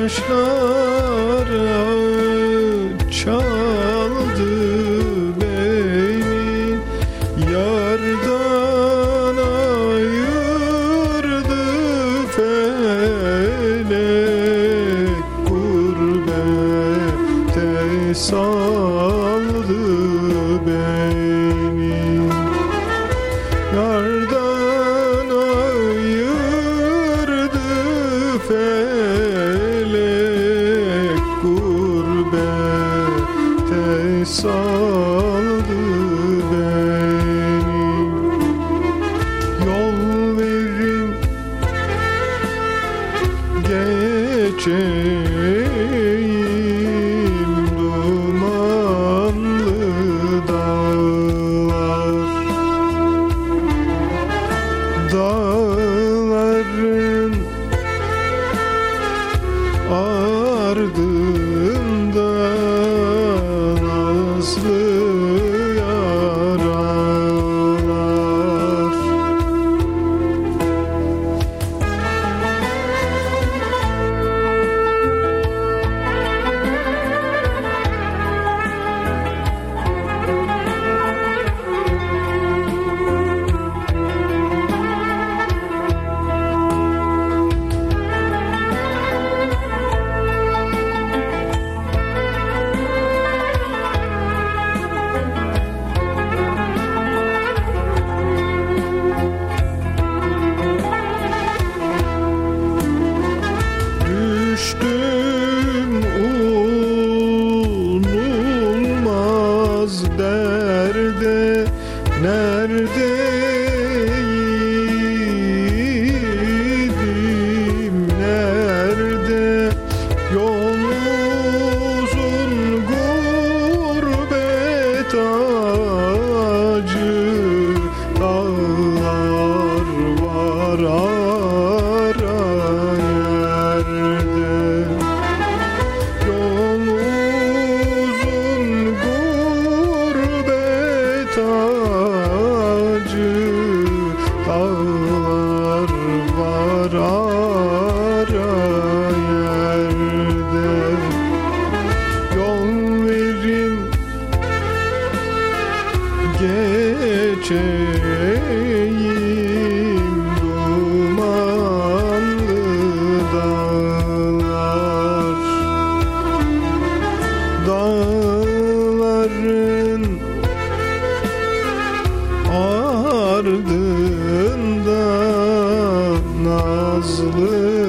kuşlara çaldı beni Yardan ayırdı felek Gurbete saldı beni Yardan ayırdı felek saldı beni. Yol verin geçeyim nazlı Yol uzun gurbet acı Dağlar var ara yerde. Yol uzun gurbet acı geçeyim dumanlı dağlar Dağların ardında nazlı